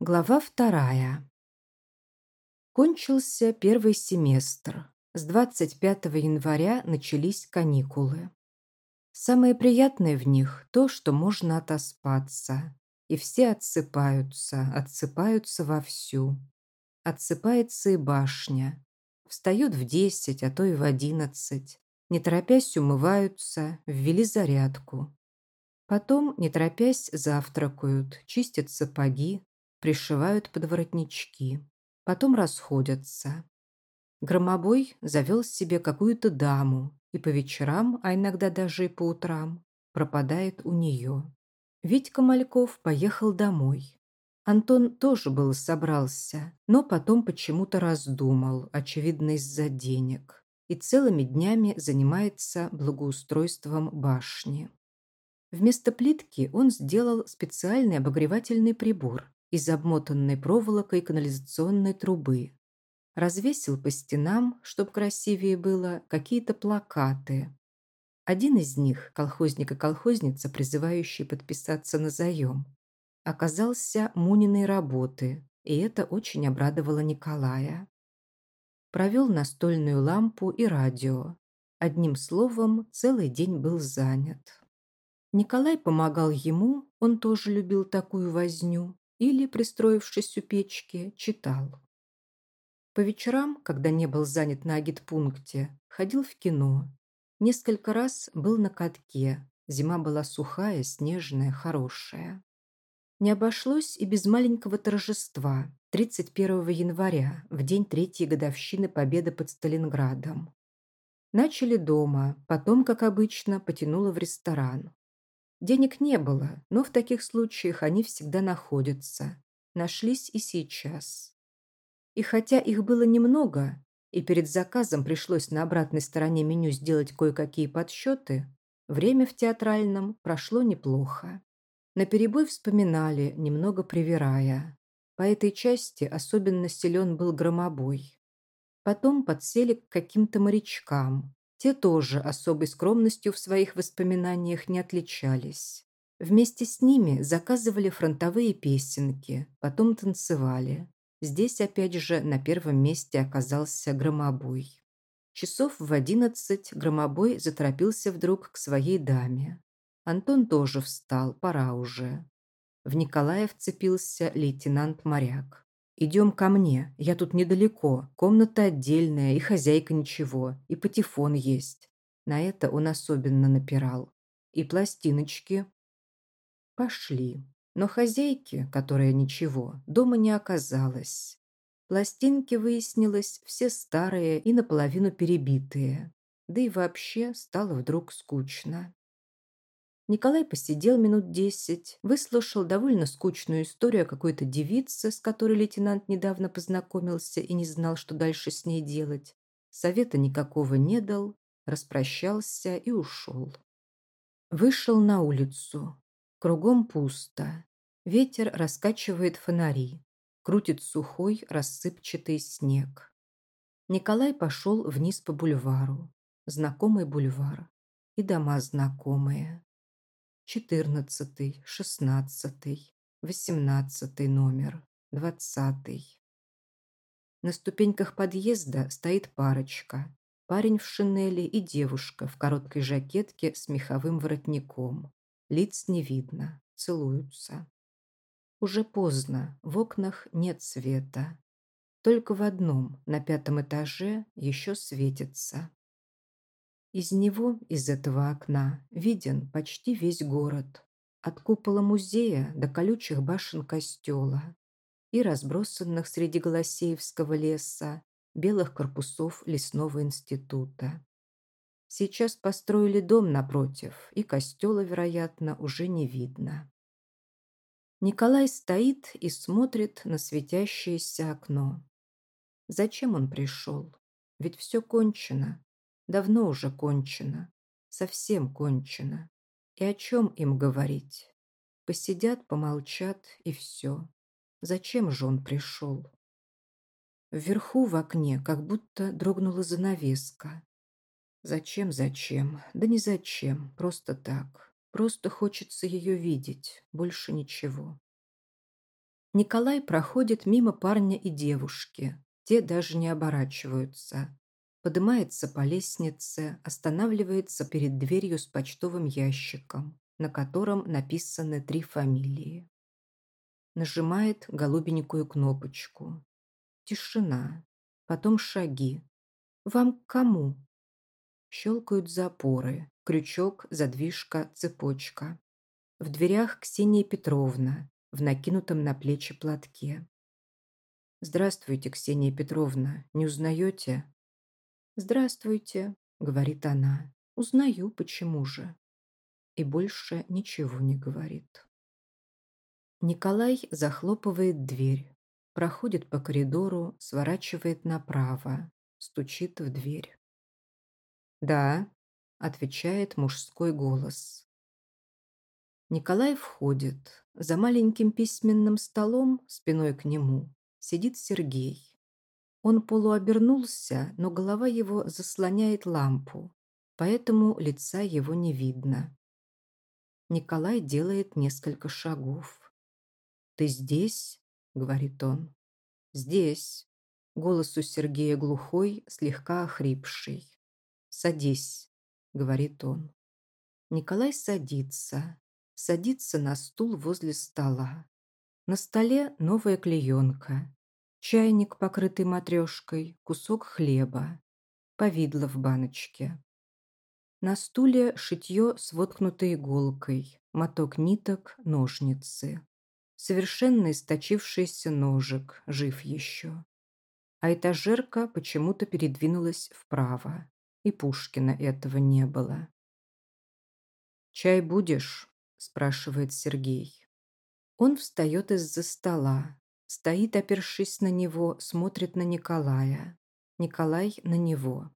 Глава вторая. Кончился первый семестр. С 25 января начались каникулы. Самое приятное в них то, что можно отоспаться. И все отсыпаются, отсыпаются вовсю. Отсыпается и башня. Встают в десять, а то и в одиннадцать. Не торопясь умываются, ввели зарядку. Потом, не торопясь, завтракают, чистят сапоги, пришивают подворотнички, потом расходятся. Громобой завел себе какую-то даму и по вечерам, а иногда даже и по утрам, пропадает у нее. Витька Мальков поехал домой. Антон тоже был собрался, но потом почему-то раздумал, очевидно из-за денег, и целыми днями занимается благоустройством башни. Вместо плитки он сделал специальный обогревательный прибор, из обмотанной проволокой канализационной трубы. Развесил по стенам, чтоб красивее было, какие-то плакаты. Один из них, колхозник и колхозница, призывающие подписаться на заем, оказался Муниной работы, и это очень обрадовало Николая. Провел настольную лампу и радио. Одним словом, целый день был занят. Николай помогал ему, он тоже любил такую возню, или, пристроившись у печки, читал. По вечерам, когда не был занят на агитпункте, ходил в кино. Несколько раз был на катке. Зима была сухая, снежная, хорошая. Не обошлось и без маленького торжества 31 января, в день третьей годовщины победы под Сталинградом. Начали дома, потом, как обычно, потянуло в ресторан. Денег не было, но в таких случаях они всегда находятся. Нашлись и сейчас. И хотя их было немного, и перед заказом пришлось на обратной стороне меню сделать кое-какие подсчеты, время в театральном прошло неплохо. На перебой вспоминали, немного привирая. По этой части особенно силен был громобой. Потом подсели к каким-то морячкам, те тоже особой скромностью в своих воспоминаниях не отличались. Вместе с ними заказывали фронтовые песенки, потом танцевали. Здесь опять же на первом месте оказался громобой. Часов в одиннадцать громобой заторопился вдруг к своей даме. Антон тоже встал, пора уже. В Николая вцепился лейтенант-моряк. «Идем ко мне, я тут недалеко, комната отдельная, и хозяйка ничего, и патефон есть». На это он особенно напирал. «И пластиночки». Пошли. Но хозяйки, которая ничего, дома не оказалось. Пластинки, выяснилось, все старые и наполовину перебитые. Да и вообще стало вдруг скучно. Николай посидел минут десять, выслушал довольно скучную историю о какой-то девице, с которой лейтенант недавно познакомился и не знал, что дальше с ней делать. Совета никакого не дал, распрощался и ушел. Вышел на улицу. Кругом пусто. Ветер раскачивает фонари. Крутит сухой, рассыпчатый снег. Николай пошел вниз по бульвару. Знакомый бульвар. И дома знакомые четырнадцатый, шестнадцатый, восемнадцатый номер, двадцатый. На ступеньках подъезда стоит парочка. Парень в шинели и девушка в короткой жакетке с меховым воротником. Лиц не видно, целуются. Уже поздно, в окнах нет света. Только в одном, на пятом этаже, еще светится. Из него, из этого окна, виден почти весь город. От купола музея до колючих башен костела и разбросанных среди Голосеевского леса белых корпусов лесного института. Сейчас построили дом напротив, и костела, вероятно, уже не видно. Николай стоит и смотрит на светящееся окно. Зачем он пришел? Ведь все кончено. Давно уже кончено. Совсем кончено. И о чем им говорить? Посидят, помолчат и все. Зачем же он пришел? Вверху в окне как будто дрогнула занавеска. Зачем, зачем? Да не зачем, просто так. Просто хочется ее видеть, больше ничего. Николай проходит мимо парня и девушки. Те даже не оборачиваются. Поднимается по лестнице, останавливается перед дверью с почтовым ящиком, на котором написаны три фамилии. Нажимает голубенькую кнопочку. Тишина. Потом шаги. «Вам к кому?» Щелкают запоры. Крючок, задвижка, цепочка. В дверях Ксения Петровна в накинутом на плечи платке. «Здравствуйте, Ксения Петровна. Не узнаете?» «Здравствуйте», — говорит она. «Узнаю, почему же». И больше ничего не говорит. Николай захлопывает дверь, проходит по коридору, сворачивает направо, стучит в дверь. «Да», — отвечает мужской голос. Николай входит. За маленьким письменным столом, спиной к нему, сидит Сергей. Он полуобернулся, но голова его заслоняет лампу, поэтому лица его не видно. Николай делает несколько шагов. «Ты здесь?» — говорит он. «Здесь». Голос у Сергея глухой, слегка охрипший. «Садись», — говорит он. Николай садится, садится на стул возле стола. На столе новая клеенка, чайник, покрытый матрешкой, кусок хлеба, повидло в баночке. На стуле шитье с воткнутой иголкой, моток ниток, ножницы. Совершенно источившийся ножик, жив еще. А этажерка почему-то передвинулась вправо, и Пушкина этого не было. «Чай будешь?» спрашивает Сергей. Он встает из-за стола, стоит, опершись на него, смотрит на Николая. Николай на него.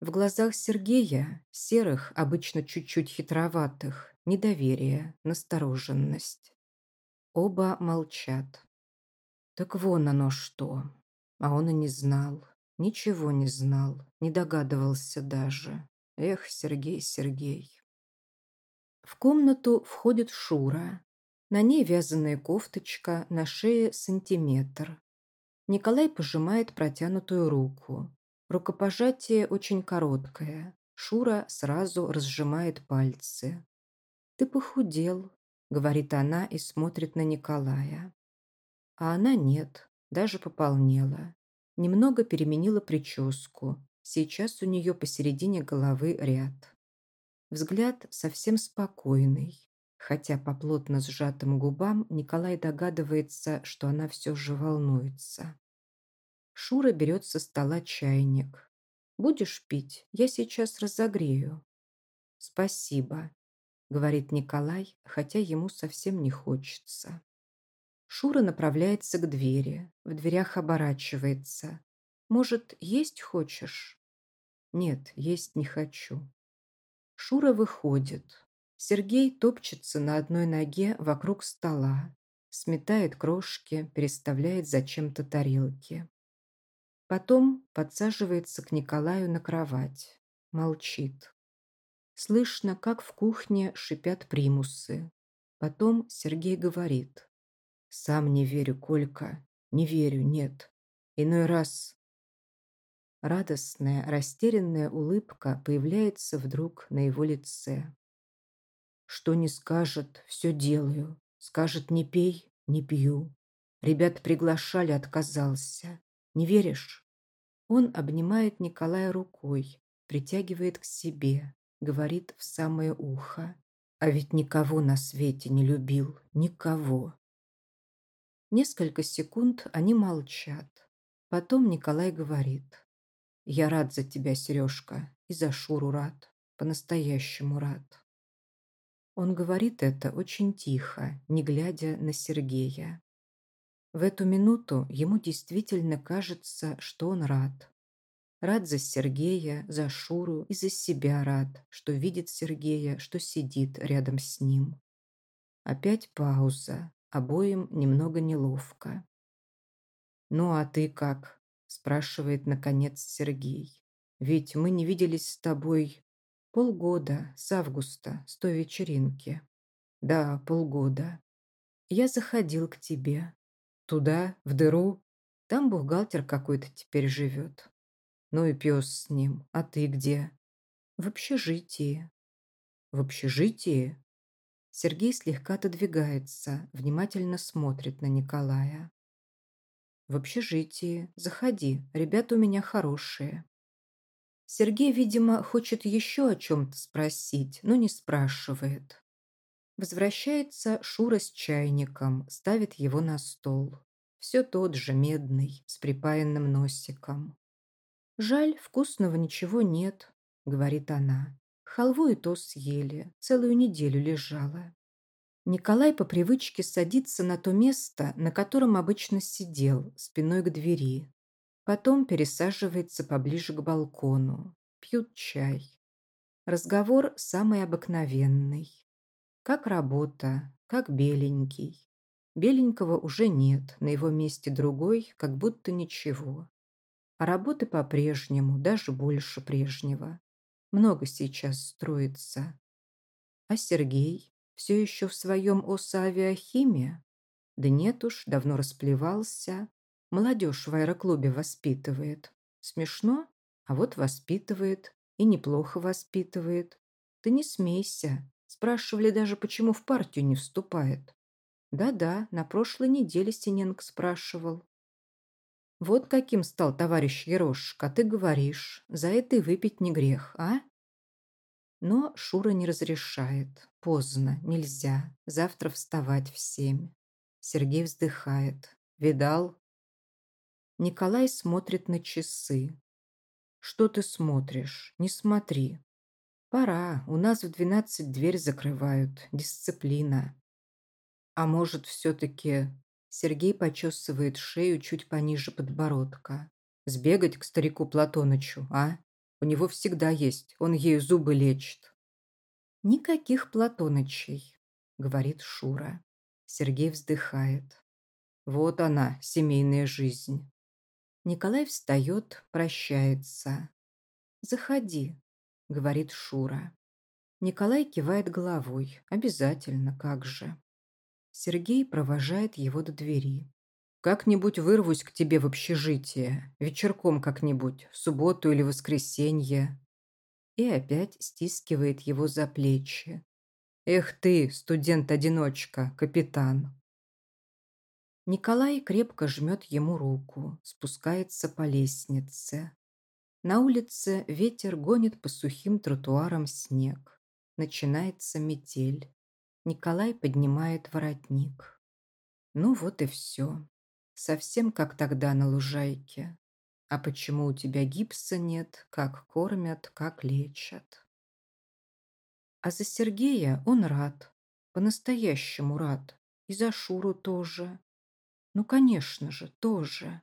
В глазах Сергея, серых, обычно чуть-чуть хитроватых, недоверие, настороженность. Оба молчат. Так вон оно что. А он и не знал. Ничего не знал, не догадывался даже. Эх, Сергей, Сергей. В комнату входит Шура. На ней вязаная кофточка, на шее сантиметр. Николай пожимает протянутую руку. Рукопожатие очень короткое. Шура сразу разжимает пальцы. «Ты похудел», — говорит она и смотрит на Николая. А она нет, даже пополнела. Немного переменила прическу. Сейчас у нее посередине головы ряд. Взгляд совсем спокойный, хотя по плотно сжатым губам Николай догадывается, что она все же волнуется. Шура берет со стола чайник. «Будешь пить? Я сейчас разогрею». «Спасибо», — говорит Николай, хотя ему совсем не хочется. Шура направляется к двери, в дверях оборачивается. «Может, есть хочешь?» «Нет, есть не хочу». Шура выходит. Сергей топчется на одной ноге вокруг стола, сметает крошки, переставляет зачем-то тарелки. Потом подсаживается к Николаю на кровать. Молчит. Слышно, как в кухне шипят примусы. Потом Сергей говорит. «Сам не верю, Колька. Не верю, нет. Иной раз Радостная, растерянная улыбка появляется вдруг на его лице. Что не скажет, все делаю. Скажет, не пей, не пью. Ребят приглашали, отказался. Не веришь? Он обнимает Николая рукой, притягивает к себе, говорит в самое ухо. А ведь никого на свете не любил, никого. Несколько секунд они молчат. Потом Николай говорит. Я рад за тебя, Сережка, и за Шуру рад, по-настоящему рад. Он говорит это очень тихо, не глядя на Сергея. В эту минуту ему действительно кажется, что он рад. Рад за Сергея, за Шуру и за себя рад, что видит Сергея, что сидит рядом с ним. Опять пауза, обоим немного неловко. «Ну а ты как?» спрашивает, наконец, Сергей. «Ведь мы не виделись с тобой полгода, с августа, с той вечеринки». «Да, полгода». Я заходил к тебе. Туда, в дыру. Там бухгалтер какой-то теперь живет. Ну и пес с ним. А ты где? В общежитии. В общежитии? Сергей слегка отодвигается, внимательно смотрит на Николая. В общежитии. Заходи, ребята у меня хорошие. Сергей, видимо, хочет еще о чем-то спросить, но не спрашивает. Возвращается Шура с чайником, ставит его на стол. Все тот же, медный, с припаянным носиком. «Жаль, вкусного ничего нет», — говорит она. Халву и то съели, целую неделю лежала. Николай по привычке садится на то место, на котором обычно сидел, спиной к двери. Потом пересаживается поближе к балкону. Пьют чай. Разговор самый обыкновенный. Как работа, как беленький. Беленького уже нет, на его месте другой, как будто ничего. А работы по-прежнему, даже больше прежнего. Много сейчас строится. А Сергей все еще в своем ОСА-авиахиме? Да нет уж, давно расплевался. Молодежь в аэроклубе воспитывает. Смешно? А вот воспитывает. И неплохо воспитывает. Ты не смейся. Спрашивали даже, почему в партию не вступает. Да-да, на прошлой неделе Синенко спрашивал. Вот каким стал товарищ Ерошка, ты говоришь. За это и выпить не грех, а? Но Шура не разрешает. Поздно, нельзя. Завтра вставать в семь. Сергей вздыхает. Видал? Николай смотрит на часы. Что ты смотришь? Не смотри. Пора, у нас в двенадцать дверь закрывают. Дисциплина. А может, все-таки... Сергей почесывает шею чуть пониже подбородка. Сбегать к старику Платонычу, а? У него всегда есть, он ею зубы лечит. Никаких Платонычей, говорит Шура. Сергей вздыхает. Вот она, семейная жизнь. Николай встает, прощается. Заходи, — говорит Шура. Николай кивает головой. Обязательно, как же. Сергей провожает его до двери. «Как-нибудь вырвусь к тебе в общежитие. Вечерком как-нибудь, в субботу или воскресенье». И опять стискивает его за плечи. «Эх ты, студент-одиночка, капитан!» Николай крепко жмет ему руку, спускается по лестнице. На улице ветер гонит по сухим тротуарам снег. Начинается метель. Николай поднимает воротник. Ну вот и все. Совсем как тогда на лужайке. А почему у тебя гипса нет, как кормят, как лечат? А за Сергея он рад. По-настоящему рад. И за Шуру тоже. Ну, конечно же, тоже.